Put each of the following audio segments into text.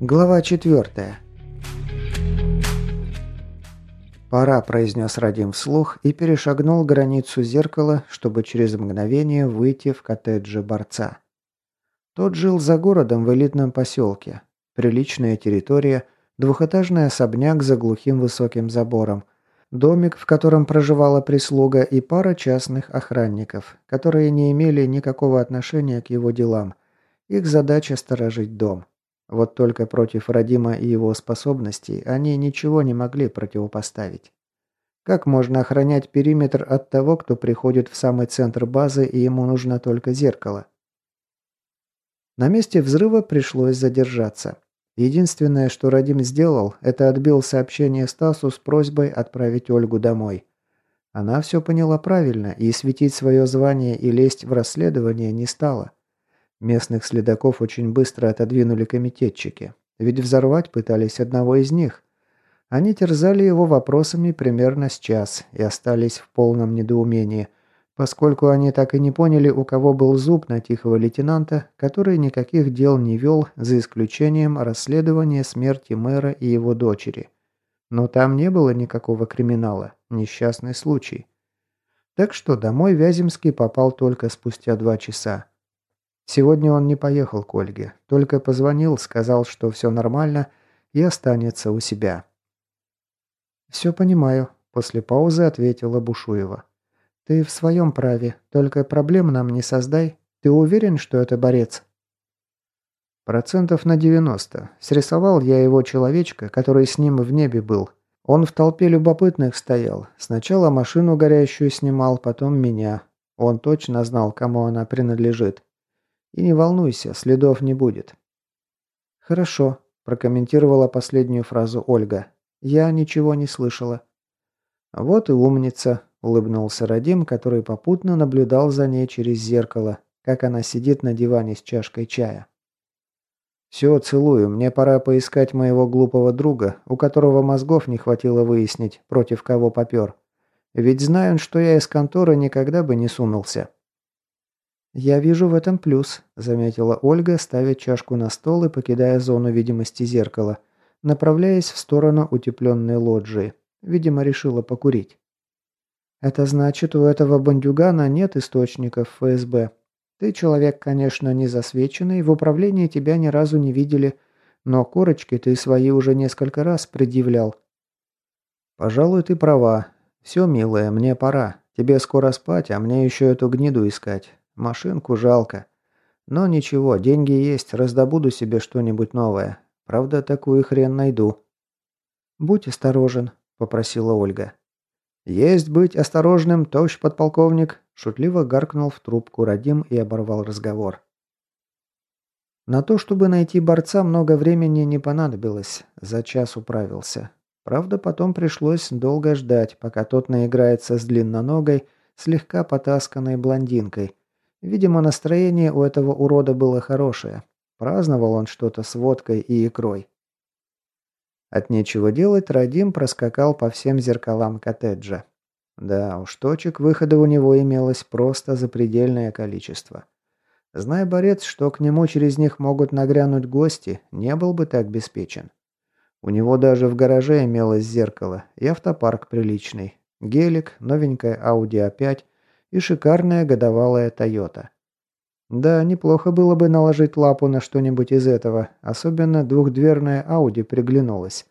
Глава четвертая. «Пора», – произнес Радим вслух и перешагнул границу зеркала, чтобы через мгновение выйти в коттедже борца. Тот жил за городом в элитном поселке. Приличная территория, двухэтажный особняк за глухим высоким забором, домик, в котором проживала прислуга и пара частных охранников, которые не имели никакого отношения к его делам. Их задача – сторожить дом. Вот только против Радима и его способностей они ничего не могли противопоставить. Как можно охранять периметр от того, кто приходит в самый центр базы и ему нужно только зеркало? На месте взрыва пришлось задержаться. Единственное, что Радим сделал, это отбил сообщение Стасу с просьбой отправить Ольгу домой. Она все поняла правильно и светить свое звание и лезть в расследование не стала. Местных следаков очень быстро отодвинули комитетчики, ведь взорвать пытались одного из них. Они терзали его вопросами примерно с час и остались в полном недоумении, поскольку они так и не поняли, у кого был зуб на тихого лейтенанта, который никаких дел не вел, за исключением расследования смерти мэра и его дочери. Но там не было никакого криминала, несчастный случай. Так что домой Вяземский попал только спустя два часа. Сегодня он не поехал к Ольге, только позвонил, сказал, что все нормально и останется у себя. «Все понимаю», – после паузы ответила Бушуева. «Ты в своем праве, только проблем нам не создай. Ты уверен, что это борец?» «Процентов на 90. Срисовал я его человечка, который с ним в небе был. Он в толпе любопытных стоял. Сначала машину горящую снимал, потом меня. Он точно знал, кому она принадлежит. И не волнуйся, следов не будет». «Хорошо», – прокомментировала последнюю фразу Ольга. «Я ничего не слышала». «Вот и умница», – улыбнулся Радим, который попутно наблюдал за ней через зеркало, как она сидит на диване с чашкой чая. «Все, целую. Мне пора поискать моего глупого друга, у которого мозгов не хватило выяснить, против кого попер. Ведь знают, что я из конторы никогда бы не сунулся». «Я вижу в этом плюс», – заметила Ольга, ставя чашку на стол и покидая зону видимости зеркала, направляясь в сторону утепленной лоджии. Видимо, решила покурить. «Это значит, у этого бандюгана нет источников ФСБ. Ты человек, конечно, не засвеченный, в управлении тебя ни разу не видели, но корочки ты свои уже несколько раз предъявлял». «Пожалуй, ты права. Все, милая, мне пора. Тебе скоро спать, а мне еще эту гниду искать. Машинку жалко. Но ничего, деньги есть, раздобуду себе что-нибудь новое. Правда, такую хрен найду. «Будь осторожен», – попросила Ольга. «Есть быть осторожным, товарищ подполковник», – шутливо гаркнул в трубку Радим и оборвал разговор. На то, чтобы найти борца, много времени не понадобилось. За час управился. Правда, потом пришлось долго ждать, пока тот наиграется с длинноногой, слегка потасканной блондинкой, Видимо, настроение у этого урода было хорошее. Праздновал он что-то с водкой и икрой. От нечего делать Радим проскакал по всем зеркалам коттеджа. Да уж, точек выхода у него имелось просто запредельное количество. Зная борец, что к нему через них могут нагрянуть гости, не был бы так обеспечен. У него даже в гараже имелось зеркало и автопарк приличный. Гелик, новенькая Audi A5 и шикарная годовалая Тойота. Да, неплохо было бы наложить лапу на что-нибудь из этого, особенно двухдверная Ауди приглянулась.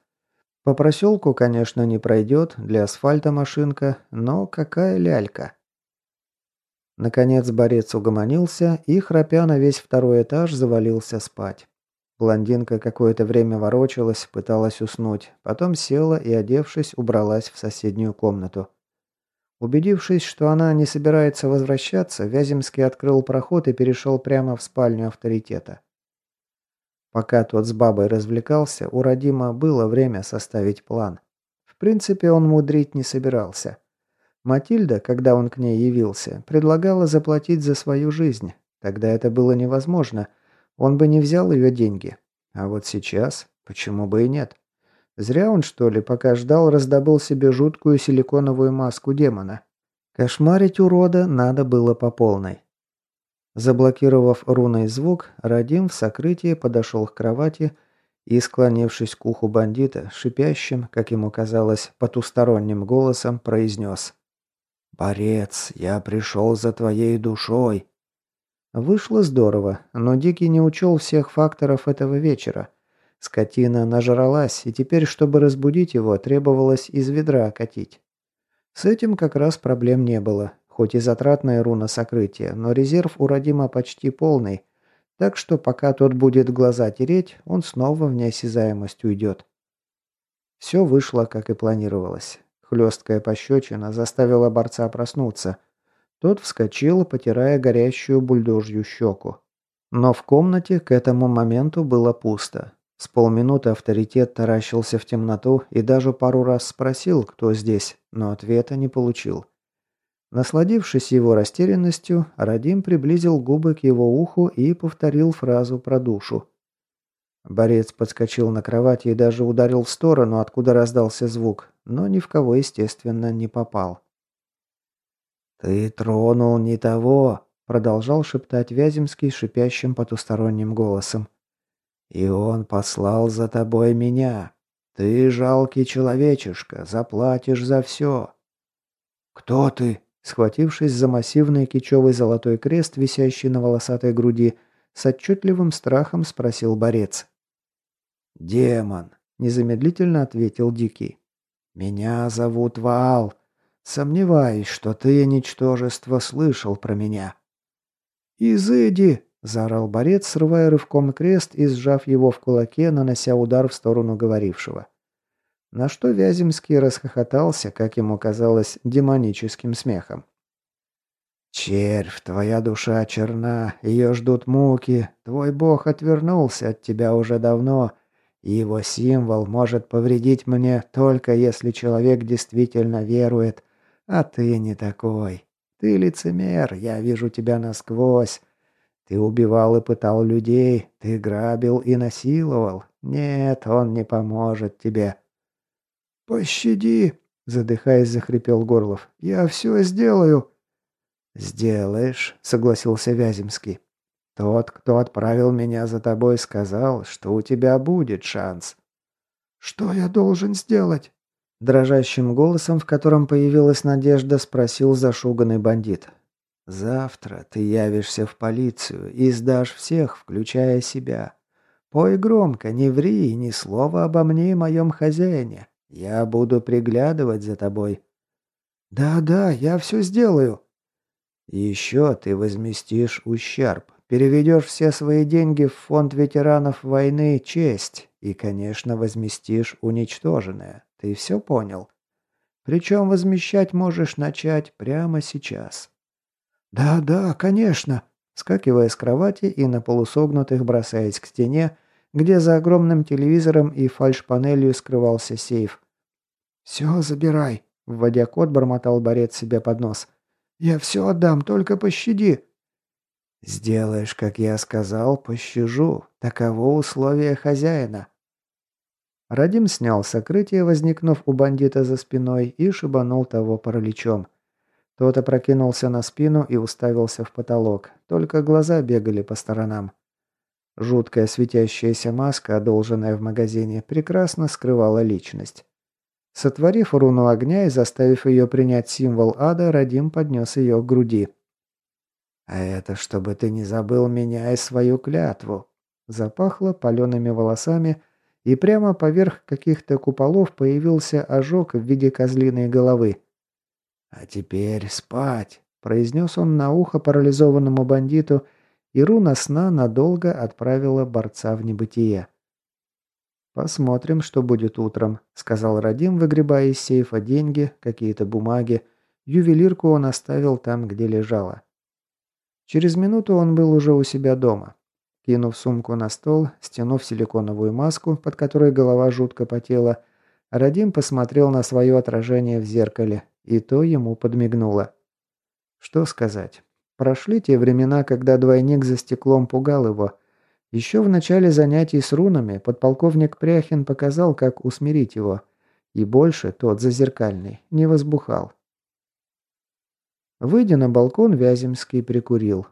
По проселку, конечно, не пройдет, для асфальта машинка, но какая лялька. Наконец борец угомонился и, храпя на весь второй этаж, завалился спать. Блондинка какое-то время ворочалась, пыталась уснуть, потом села и, одевшись, убралась в соседнюю комнату. Убедившись, что она не собирается возвращаться, Вяземский открыл проход и перешел прямо в спальню авторитета. Пока тот с бабой развлекался, у Родима было время составить план. В принципе, он мудрить не собирался. Матильда, когда он к ней явился, предлагала заплатить за свою жизнь. Тогда это было невозможно. Он бы не взял ее деньги. А вот сейчас, почему бы и нет? Зря он, что ли, пока ждал, раздобыл себе жуткую силиконовую маску демона. Кошмарить урода надо было по полной. Заблокировав руной звук, Радим в сокрытии подошел к кровати и, склонившись к уху бандита, шипящим, как ему казалось, потусторонним голосом произнес «Борец, я пришел за твоей душой». Вышло здорово, но Дикий не учел всех факторов этого вечера. Скотина нажралась, и теперь, чтобы разбудить его, требовалось из ведра катить. С этим как раз проблем не было, хоть и затратная руна сокрытия, но резерв у Родима почти полный, так что пока тот будет глаза тереть, он снова в неосязаемость уйдет. Все вышло, как и планировалось. Хлесткая пощечина заставила борца проснуться. Тот вскочил, потирая горящую бульдожью щеку. Но в комнате к этому моменту было пусто. С полминуты авторитет таращился в темноту и даже пару раз спросил, кто здесь, но ответа не получил. Насладившись его растерянностью, Радим приблизил губы к его уху и повторил фразу про душу. Борец подскочил на кровати и даже ударил в сторону, откуда раздался звук, но ни в кого, естественно, не попал. «Ты тронул не того», — продолжал шептать Вяземский шипящим потусторонним голосом. «И он послал за тобой меня. Ты жалкий человечишка, заплатишь за все». «Кто ты?» Схватившись за массивный кичевый золотой крест, висящий на волосатой груди, с отчетливым страхом спросил борец. «Демон», — незамедлительно ответил Дикий. «Меня зовут Ваал. Сомневаюсь, что ты, ничтожество, слышал про меня». «Изыди!» — заорал борец, срывая рывком крест и сжав его в кулаке, нанося удар в сторону говорившего. На что Вяземский расхохотался, как ему казалось, демоническим смехом. «Червь, твоя душа черна, ее ждут муки, твой бог отвернулся от тебя уже давно, и его символ может повредить мне только если человек действительно верует, а ты не такой. Ты лицемер, я вижу тебя насквозь. Ты убивал и пытал людей, ты грабил и насиловал. Нет, он не поможет тебе. «Пощади!» – задыхаясь, захрипел Горлов. «Я все сделаю!» «Сделаешь», – согласился Вяземский. «Тот, кто отправил меня за тобой, сказал, что у тебя будет шанс». «Что я должен сделать?» Дрожащим голосом, в котором появилась надежда, спросил зашуганный бандит. «Завтра ты явишься в полицию и сдашь всех, включая себя. Пой громко, не ври, ни слова обо мне и моем хозяине. Я буду приглядывать за тобой». «Да-да, я все сделаю». «Еще ты возместишь ущерб, переведешь все свои деньги в фонд ветеранов войны «Честь» и, конечно, возместишь уничтоженное. Ты все понял? Причем возмещать можешь начать прямо сейчас». «Да-да, конечно», скакивая с кровати и на полусогнутых бросаясь к стене, где за огромным телевизором и фальшпанелью скрывался сейф. «Все забирай», — вводя код, бормотал борец себе под нос. «Я все отдам, только пощади». «Сделаешь, как я сказал, пощажу. Таково условие хозяина». Радим снял сокрытие, возникнув у бандита за спиной, и шибанул того параличом. Тот опрокинулся на спину и уставился в потолок, только глаза бегали по сторонам. Жуткая светящаяся маска, одолженная в магазине, прекрасно скрывала личность. Сотворив руну огня и заставив ее принять символ ада, Радим поднес ее к груди. «А это чтобы ты не забыл меня и свою клятву!» Запахло палеными волосами, и прямо поверх каких-то куполов появился ожог в виде козлиной головы. «А теперь спать!» – произнес он на ухо парализованному бандиту – и руна сна надолго отправила борца в небытие. «Посмотрим, что будет утром», — сказал Радим, выгребая из сейфа деньги, какие-то бумаги. Ювелирку он оставил там, где лежала. Через минуту он был уже у себя дома. Кинув сумку на стол, стянув силиконовую маску, под которой голова жутко потела, Радим посмотрел на свое отражение в зеркале, и то ему подмигнуло. Что сказать? Прошли те времена, когда двойник за стеклом пугал его. Еще в начале занятий с рунами подполковник Пряхин показал, как усмирить его. И больше тот зазеркальный не возбухал. Выйдя на балкон, Вяземский прикурил.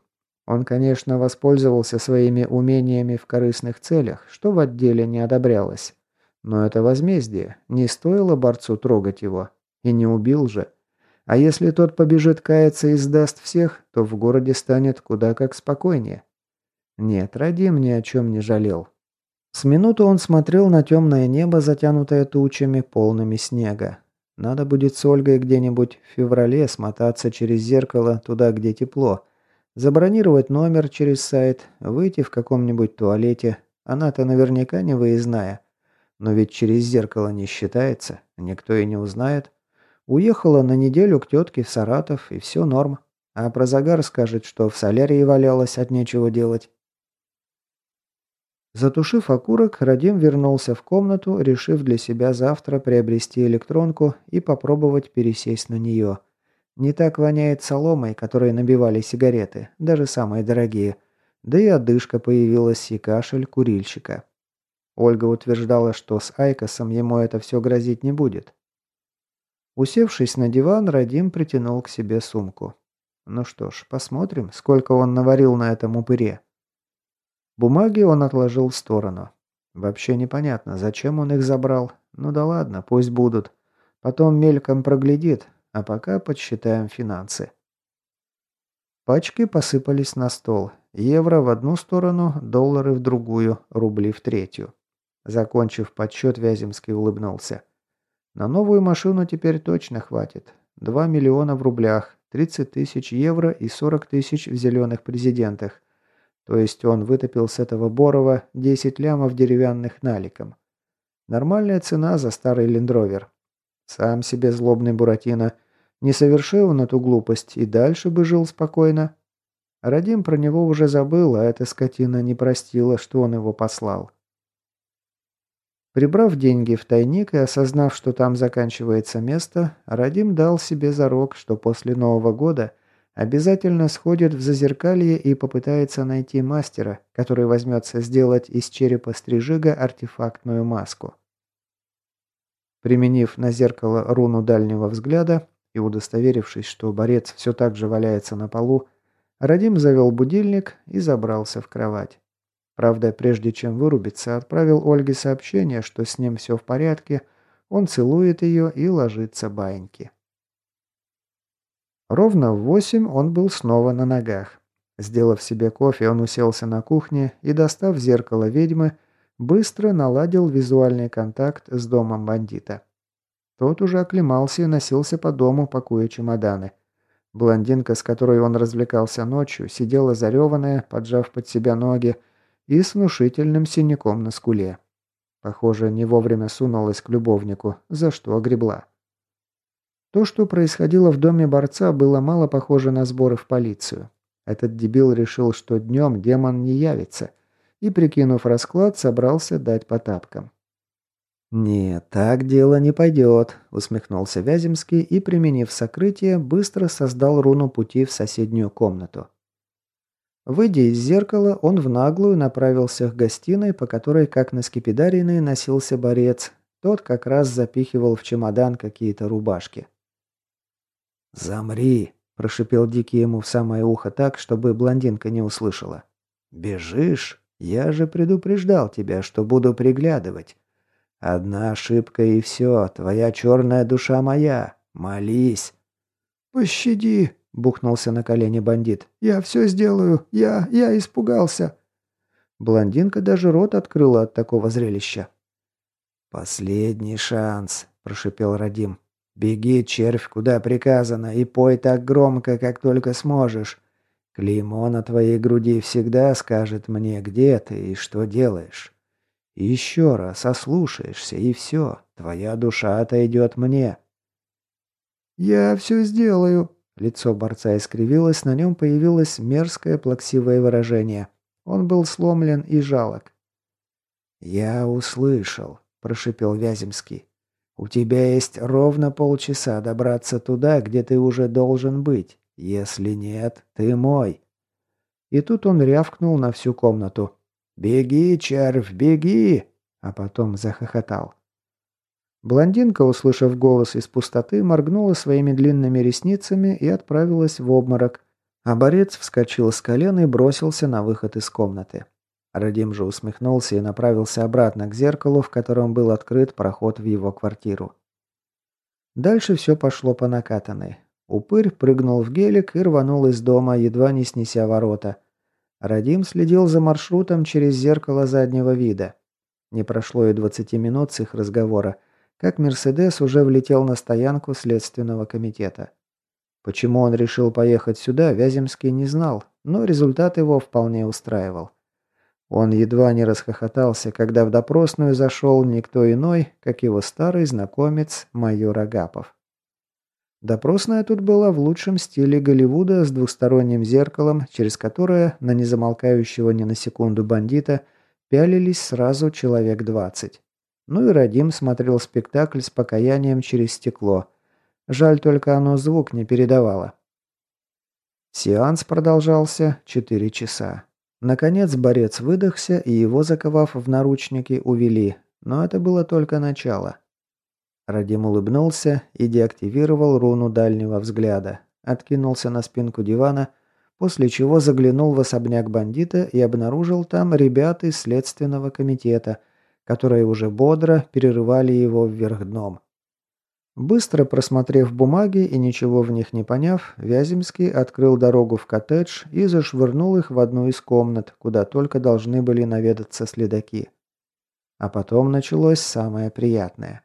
Он, конечно, воспользовался своими умениями в корыстных целях, что в отделе не одобрялось. Но это возмездие. Не стоило борцу трогать его. И не убил же. А если тот побежит каяться и сдаст всех, то в городе станет куда как спокойнее. Нет, Радим ни о чем не жалел. С минуту он смотрел на темное небо, затянутое тучами, полными снега. Надо будет с Ольгой где-нибудь в феврале смотаться через зеркало туда, где тепло. Забронировать номер через сайт, выйти в каком-нибудь туалете. Она-то наверняка не выездная. Но ведь через зеркало не считается, никто и не узнает. Уехала на неделю к тетке в Саратов, и все норм. А про загар скажет, что в солярии валялась от нечего делать. Затушив окурок, Радим вернулся в комнату, решив для себя завтра приобрести электронку и попробовать пересесть на нее. Не так воняет соломой, которой набивали сигареты, даже самые дорогие. Да и одышка появилась и кашель курильщика. Ольга утверждала, что с Айкосом ему это все грозить не будет. Усевшись на диван, Радим притянул к себе сумку. Ну что ж, посмотрим, сколько он наварил на этом упыре. Бумаги он отложил в сторону. Вообще непонятно, зачем он их забрал. Ну да ладно, пусть будут. Потом мельком проглядит, а пока подсчитаем финансы. Пачки посыпались на стол. Евро в одну сторону, доллары в другую, рубли в третью. Закончив подсчет, Вяземский улыбнулся. На новую машину теперь точно хватит. 2 миллиона в рублях, 30 тысяч евро и 40 тысяч в зеленых президентах. То есть он вытопил с этого Борова 10 лямов деревянных наликом. Нормальная цена за старый лендровер. Сам себе злобный Буратино. Не совершил он эту глупость и дальше бы жил спокойно. Радим про него уже забыл, а эта скотина не простила, что он его послал. Прибрав деньги в тайник и осознав, что там заканчивается место, Радим дал себе зарок, что после Нового года обязательно сходит в зазеркалье и попытается найти мастера, который возьмется сделать из черепа стрижига артефактную маску. Применив на зеркало руну дальнего взгляда и удостоверившись, что борец все так же валяется на полу, Радим завел будильник и забрался в кровать. Правда, прежде чем вырубиться, отправил Ольге сообщение, что с ним все в порядке, он целует ее и ложится баиньки. Ровно в восемь он был снова на ногах. Сделав себе кофе, он уселся на кухне и, достав зеркало ведьмы, быстро наладил визуальный контакт с домом бандита. Тот уже оклемался и носился по дому, пакуя чемоданы. Блондинка, с которой он развлекался ночью, сидела зареванная, поджав под себя ноги, и с внушительным синяком на скуле. Похоже, не вовремя сунулась к любовнику, за что огребла. То, что происходило в доме борца, было мало похоже на сборы в полицию. Этот дебил решил, что днем демон не явится, и, прикинув расклад, собрался дать по тапкам. «Нет, так дело не пойдет», — усмехнулся Вяземский и, применив сокрытие, быстро создал руну пути в соседнюю комнату. Выйдя из зеркала, он в наглую направился к гостиной, по которой, как на скипидарийной, носился борец. Тот как раз запихивал в чемодан какие-то рубашки. «Замри!» – прошипел Дикий ему в самое ухо так, чтобы блондинка не услышала. «Бежишь? Я же предупреждал тебя, что буду приглядывать. Одна ошибка и все, твоя черная душа моя. Молись!» «Пощади!» Бухнулся на колени бандит. «Я все сделаю! Я... я испугался!» Блондинка даже рот открыла от такого зрелища. «Последний шанс», – прошипел Радим. «Беги, червь, куда приказано, и пой так громко, как только сможешь. Клеймо на твоей груди всегда скажет мне, где ты и что делаешь. еще раз ослушаешься, и все, твоя душа отойдет мне». «Я все сделаю», Лицо борца искривилось, на нем появилось мерзкое плаксивое выражение. Он был сломлен и жалок. «Я услышал», – прошипел Вяземский. «У тебя есть ровно полчаса добраться туда, где ты уже должен быть. Если нет, ты мой». И тут он рявкнул на всю комнату. «Беги, червь, беги!» А потом захохотал. Блондинка, услышав голос из пустоты, моргнула своими длинными ресницами и отправилась в обморок. А борец вскочил с колен и бросился на выход из комнаты. Радим же усмехнулся и направился обратно к зеркалу, в котором был открыт проход в его квартиру. Дальше все пошло по накатанной. Упырь прыгнул в гелик и рванул из дома, едва не снеся ворота. Радим следил за маршрутом через зеркало заднего вида. Не прошло и 20 минут с их разговора, как «Мерседес» уже влетел на стоянку Следственного комитета. Почему он решил поехать сюда, Вяземский не знал, но результат его вполне устраивал. Он едва не расхохотался, когда в допросную зашел никто иной, как его старый знакомец майор Агапов. Допросная тут была в лучшем стиле Голливуда с двухсторонним зеркалом, через которое на незамолкающего ни на секунду бандита пялились сразу человек двадцать. Ну и Радим смотрел спектакль с покаянием через стекло. Жаль только оно звук не передавало. Сеанс продолжался четыре часа. Наконец борец выдохся, и его, заковав в наручники, увели. Но это было только начало. Радим улыбнулся и деактивировал руну дальнего взгляда. Откинулся на спинку дивана, после чего заглянул в особняк бандита и обнаружил там ребят из следственного комитета, которые уже бодро перерывали его вверх дном. Быстро просмотрев бумаги и ничего в них не поняв, Вяземский открыл дорогу в коттедж и зашвырнул их в одну из комнат, куда только должны были наведаться следаки. А потом началось самое приятное.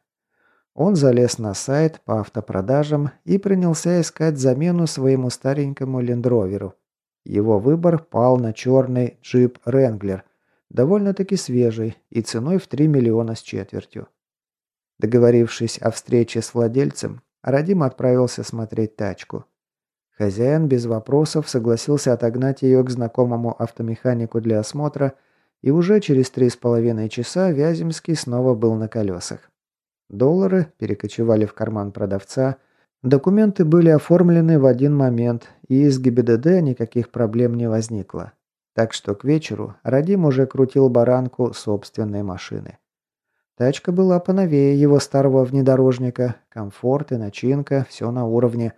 Он залез на сайт по автопродажам и принялся искать замену своему старенькому лендроверу. Его выбор пал на черный джип Ренглер, довольно-таки свежий и ценой в 3 миллиона с четвертью. Договорившись о встрече с владельцем, Радим отправился смотреть тачку. Хозяин без вопросов согласился отогнать ее к знакомому автомеханику для осмотра, и уже через три с половиной часа Вяземский снова был на колесах. Доллары перекочевали в карман продавца, документы были оформлены в один момент, и из ГИБДД никаких проблем не возникло. Так что к вечеру Радим уже крутил баранку собственной машины. Тачка была поновее его старого внедорожника, комфорт и начинка, все на уровне.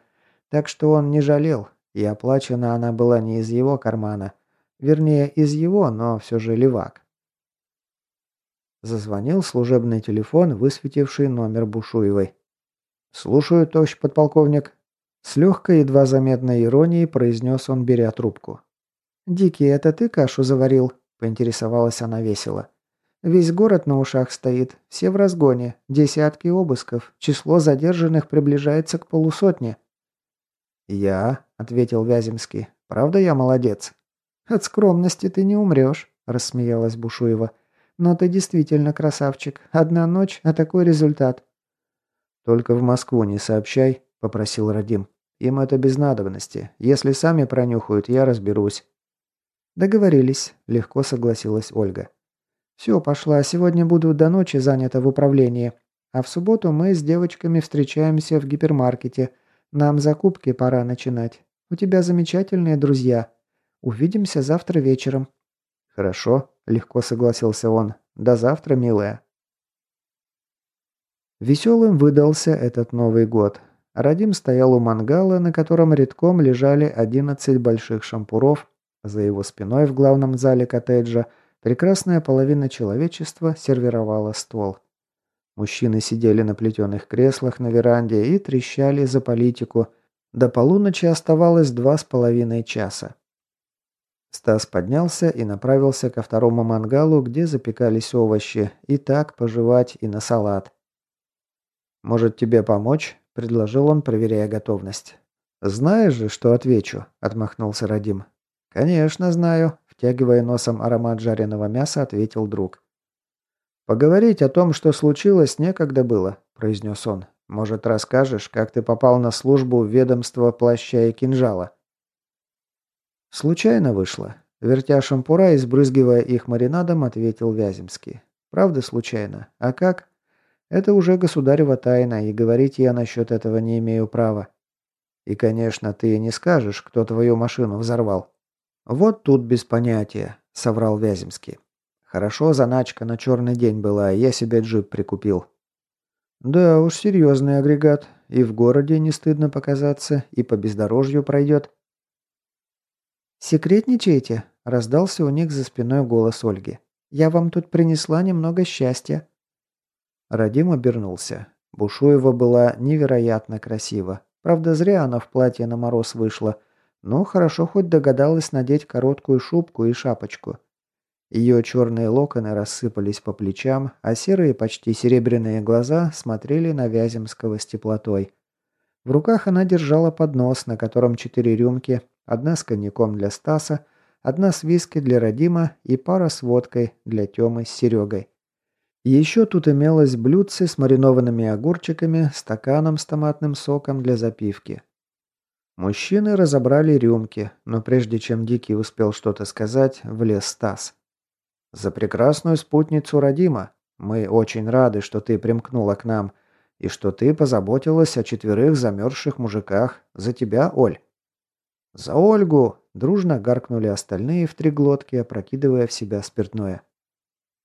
Так что он не жалел, и оплачена она была не из его кармана. Вернее, из его, но все же левак. Зазвонил служебный телефон, высветивший номер Бушуевой. «Слушаю, товарищ подполковник». С легкой, едва заметной иронией произнес он, беря трубку. «Дикий, это ты кашу заварил?» – поинтересовалась она весело. Весь город на ушах стоит, все в разгоне, десятки обысков, число задержанных приближается к полусотне». «Я», — ответил Вяземский, — «правда я молодец?» «От скромности ты не умрешь», — рассмеялась Бушуева. «Но ты действительно красавчик. Одна ночь, а такой результат». «Только в Москву не сообщай», — попросил Радим. «Им это без надобности. Если сами пронюхают, я разберусь». «Договорились», — легко согласилась Ольга. «Все, пошла. Сегодня буду до ночи занята в управлении. А в субботу мы с девочками встречаемся в гипермаркете. Нам закупки пора начинать. У тебя замечательные друзья. Увидимся завтра вечером». «Хорошо», — легко согласился он. «До завтра, милая». Веселым выдался этот Новый год. Радим стоял у мангала, на котором редком лежали 11 больших шампуров. За его спиной в главном зале коттеджа – Прекрасная половина человечества сервировала стол. Мужчины сидели на плетеных креслах на веранде и трещали за политику. До полуночи оставалось два с половиной часа. Стас поднялся и направился ко второму мангалу, где запекались овощи, и так пожевать и на салат. «Может, тебе помочь?» – предложил он, проверяя готовность. «Знаешь же, что отвечу», – отмахнулся Радим. «Конечно знаю», Втягивая носом аромат жареного мяса, ответил друг. «Поговорить о том, что случилось, некогда было», – произнес он. «Может, расскажешь, как ты попал на службу в ведомство плаща и кинжала?» «Случайно вышло», – вертя шампура и сбрызгивая их маринадом, ответил Вяземский. «Правда случайно? А как?» «Это уже государева тайна, и говорить я насчет этого не имею права. И, конечно, ты не скажешь, кто твою машину взорвал». «Вот тут без понятия», — соврал Вяземский. «Хорошо, заначка на черный день была, я себе джип прикупил». «Да уж, серьезный агрегат. И в городе не стыдно показаться, и по бездорожью пройдет». «Секретничаете?» – раздался у них за спиной голос Ольги. «Я вам тут принесла немного счастья». Радим обернулся. Бушуева была невероятно красива. Правда, зря она в платье на мороз вышла. Но хорошо хоть догадалась надеть короткую шубку и шапочку. Ее черные локоны рассыпались по плечам, а серые, почти серебряные глаза смотрели на Вяземского с теплотой. В руках она держала поднос, на котором четыре рюмки, одна с коньяком для Стаса, одна с виски для Родима и пара с водкой для Темы с Серегой. Еще тут имелось блюдце с маринованными огурчиками, стаканом с томатным соком для запивки. Мужчины разобрали рюмки, но прежде чем Дикий успел что-то сказать, влез Стас. «За прекрасную спутницу Родима. Мы очень рады, что ты примкнула к нам, и что ты позаботилась о четверых замерзших мужиках. За тебя, Оль». «За Ольгу!» – дружно гаркнули остальные в три глотки, опрокидывая в себя спиртное.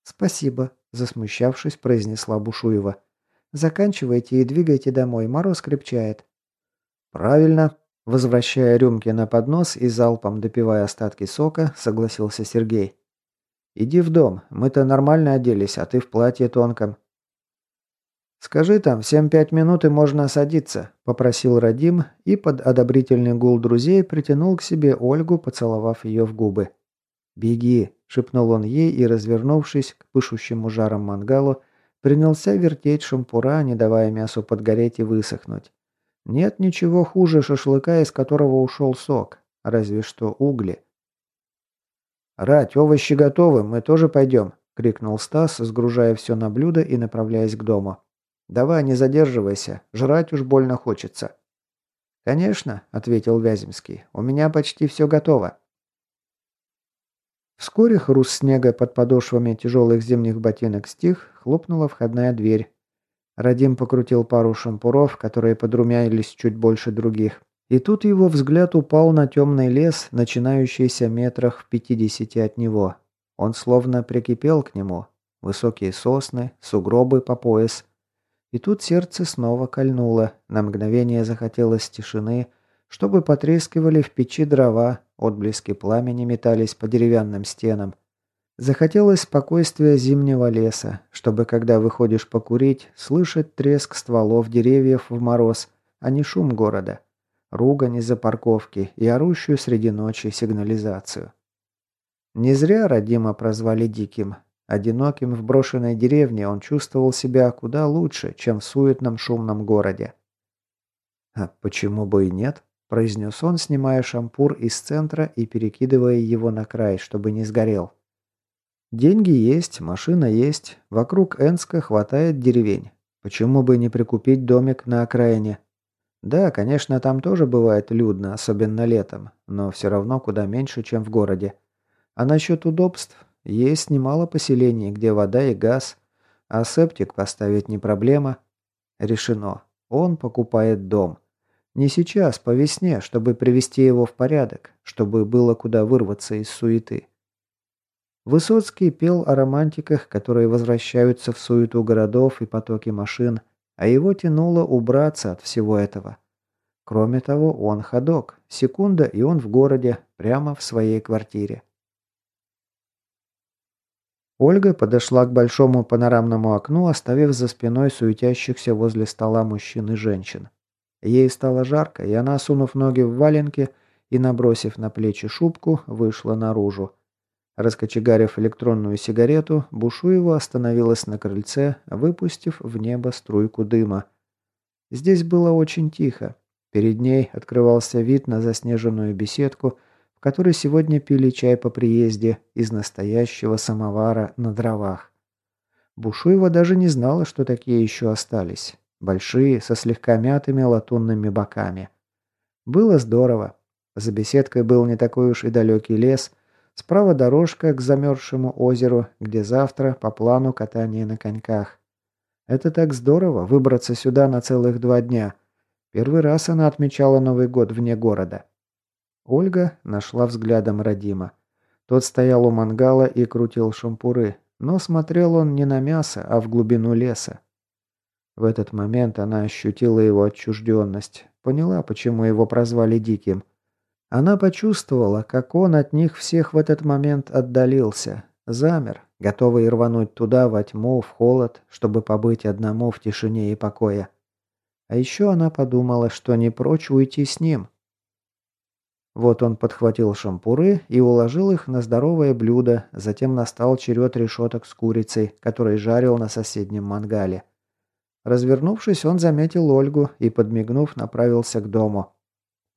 «Спасибо», – засмущавшись, произнесла Бушуева. «Заканчивайте и двигайте домой, мороз крепчает». «Правильно», – возвращая рюмки на поднос и залпом допивая остатки сока, согласился Сергей. «Иди в дом. Мы-то нормально оделись, а ты в платье тонком». «Скажи там, всем пять минут и можно садиться», – попросил Радим и под одобрительный гул друзей притянул к себе Ольгу, поцеловав ее в губы. «Беги», – шепнул он ей и, развернувшись к пышущему жаром мангалу, принялся вертеть шампура, не давая мясу подгореть и высохнуть. Нет ничего хуже шашлыка, из которого ушел сок, разве что угли. «Рать, овощи готовы, мы тоже пойдем», — крикнул Стас, сгружая все на блюдо и направляясь к дому. «Давай, не задерживайся, жрать уж больно хочется». «Конечно», — ответил Вяземский, — «у меня почти все готово». Вскоре хруст снега под подошвами тяжелых зимних ботинок стих, хлопнула входная дверь. Радим покрутил пару шампуров, которые подрумянились чуть больше других, и тут его взгляд упал на темный лес, начинающийся метрах в пятидесяти от него. Он словно прикипел к нему. Высокие сосны, сугробы по пояс. И тут сердце снова кольнуло, на мгновение захотелось тишины, чтобы потрескивали в печи дрова, отблески пламени метались по деревянным стенам. Захотелось спокойствия зимнего леса, чтобы, когда выходишь покурить, слышать треск стволов деревьев в мороз, а не шум города ругань из-за парковки и орущую среди ночи сигнализацию. Не зря Родима прозвали Диким. Одиноким в брошенной деревне он чувствовал себя куда лучше, чем в суетном шумном городе. «А почему бы и нет?» – произнес он, снимая шампур из центра и перекидывая его на край, чтобы не сгорел. «Деньги есть, машина есть, вокруг Энска хватает деревень. Почему бы не прикупить домик на окраине?» Да, конечно, там тоже бывает людно, особенно летом, но все равно куда меньше, чем в городе. А насчет удобств, есть немало поселений, где вода и газ, а септик поставить не проблема. Решено. Он покупает дом. Не сейчас, по весне, чтобы привести его в порядок, чтобы было куда вырваться из суеты. Высоцкий пел о романтиках, которые возвращаются в суету городов и потоки машин, а его тянуло убраться от всего этого. Кроме того, он ходок. Секунда, и он в городе, прямо в своей квартире. Ольга подошла к большому панорамному окну, оставив за спиной суетящихся возле стола мужчин и женщин. Ей стало жарко, и она, сунув ноги в валенки и набросив на плечи шубку, вышла наружу. Раскочегарив электронную сигарету, Бушуева остановилась на крыльце, выпустив в небо струйку дыма. Здесь было очень тихо. Перед ней открывался вид на заснеженную беседку, в которой сегодня пили чай по приезде из настоящего самовара на дровах. Бушуева даже не знала, что такие еще остались. Большие, со слегка мятыми латунными боками. Было здорово. За беседкой был не такой уж и далекий лес – Справа дорожка к замерзшему озеру, где завтра по плану катание на коньках. Это так здорово, выбраться сюда на целых два дня. Первый раз она отмечала Новый год вне города. Ольга нашла взглядом Родима. Тот стоял у мангала и крутил шампуры, но смотрел он не на мясо, а в глубину леса. В этот момент она ощутила его отчужденность, поняла, почему его прозвали Диким. Она почувствовала, как он от них всех в этот момент отдалился, замер, готовый рвануть туда, во тьму, в холод, чтобы побыть одному в тишине и покое. А еще она подумала, что не прочь уйти с ним. Вот он подхватил шампуры и уложил их на здоровое блюдо, затем настал черед решеток с курицей, который жарил на соседнем мангале. Развернувшись, он заметил Ольгу и, подмигнув, направился к дому.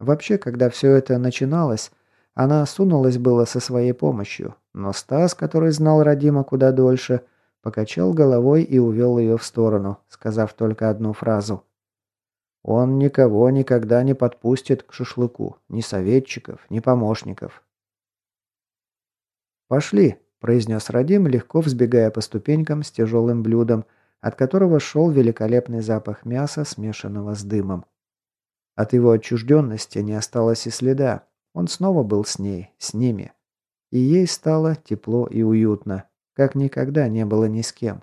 Вообще, когда все это начиналось, она сунулась было со своей помощью, но Стас, который знал Родима куда дольше, покачал головой и увел ее в сторону, сказав только одну фразу. «Он никого никогда не подпустит к шашлыку, ни советчиков, ни помощников». «Пошли», – произнес Радим, легко взбегая по ступенькам с тяжелым блюдом, от которого шел великолепный запах мяса, смешанного с дымом. От его отчужденности не осталось и следа. Он снова был с ней, с ними. И ей стало тепло и уютно, как никогда не было ни с кем.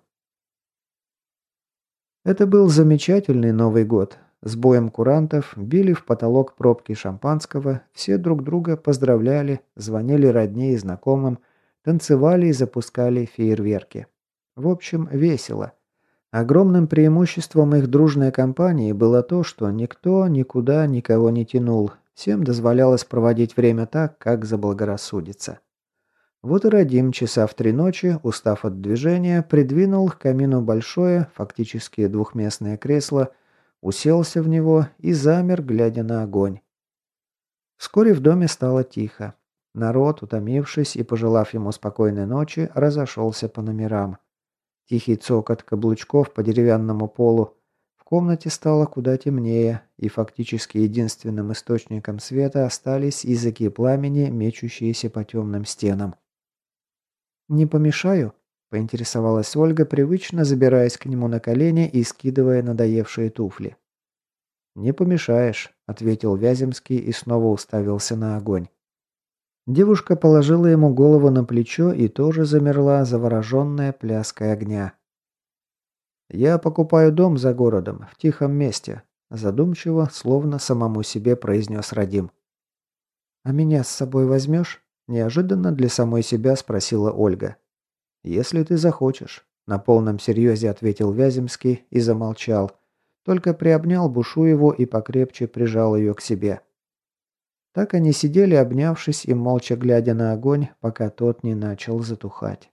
Это был замечательный Новый год. С боем курантов били в потолок пробки шампанского, все друг друга поздравляли, звонили родне и знакомым, танцевали и запускали фейерверки. В общем, весело. Огромным преимуществом их дружной компании было то, что никто никуда никого не тянул, всем дозволялось проводить время так, как заблагорассудится. Вот и Радим часа в три ночи, устав от движения, придвинул к камину большое, фактически двухместное кресло, уселся в него и замер, глядя на огонь. Вскоре в доме стало тихо. Народ, утомившись и пожелав ему спокойной ночи, разошелся по номерам. Тихий цокот каблучков по деревянному полу. В комнате стало куда темнее, и фактически единственным источником света остались языки пламени, мечущиеся по темным стенам. «Не помешаю?» – поинтересовалась Ольга, привычно забираясь к нему на колени и скидывая надоевшие туфли. «Не помешаешь», – ответил Вяземский и снова уставился на огонь. Девушка положила ему голову на плечо и тоже замерла, завороженная пляской огня. «Я покупаю дом за городом, в тихом месте», – задумчиво, словно самому себе произнес Радим. «А меня с собой возьмешь?» – неожиданно для самой себя спросила Ольга. «Если ты захочешь», – на полном серьезе ответил Вяземский и замолчал, только приобнял Бушуеву и покрепче прижал ее к себе. Так они сидели, обнявшись и молча глядя на огонь, пока тот не начал затухать.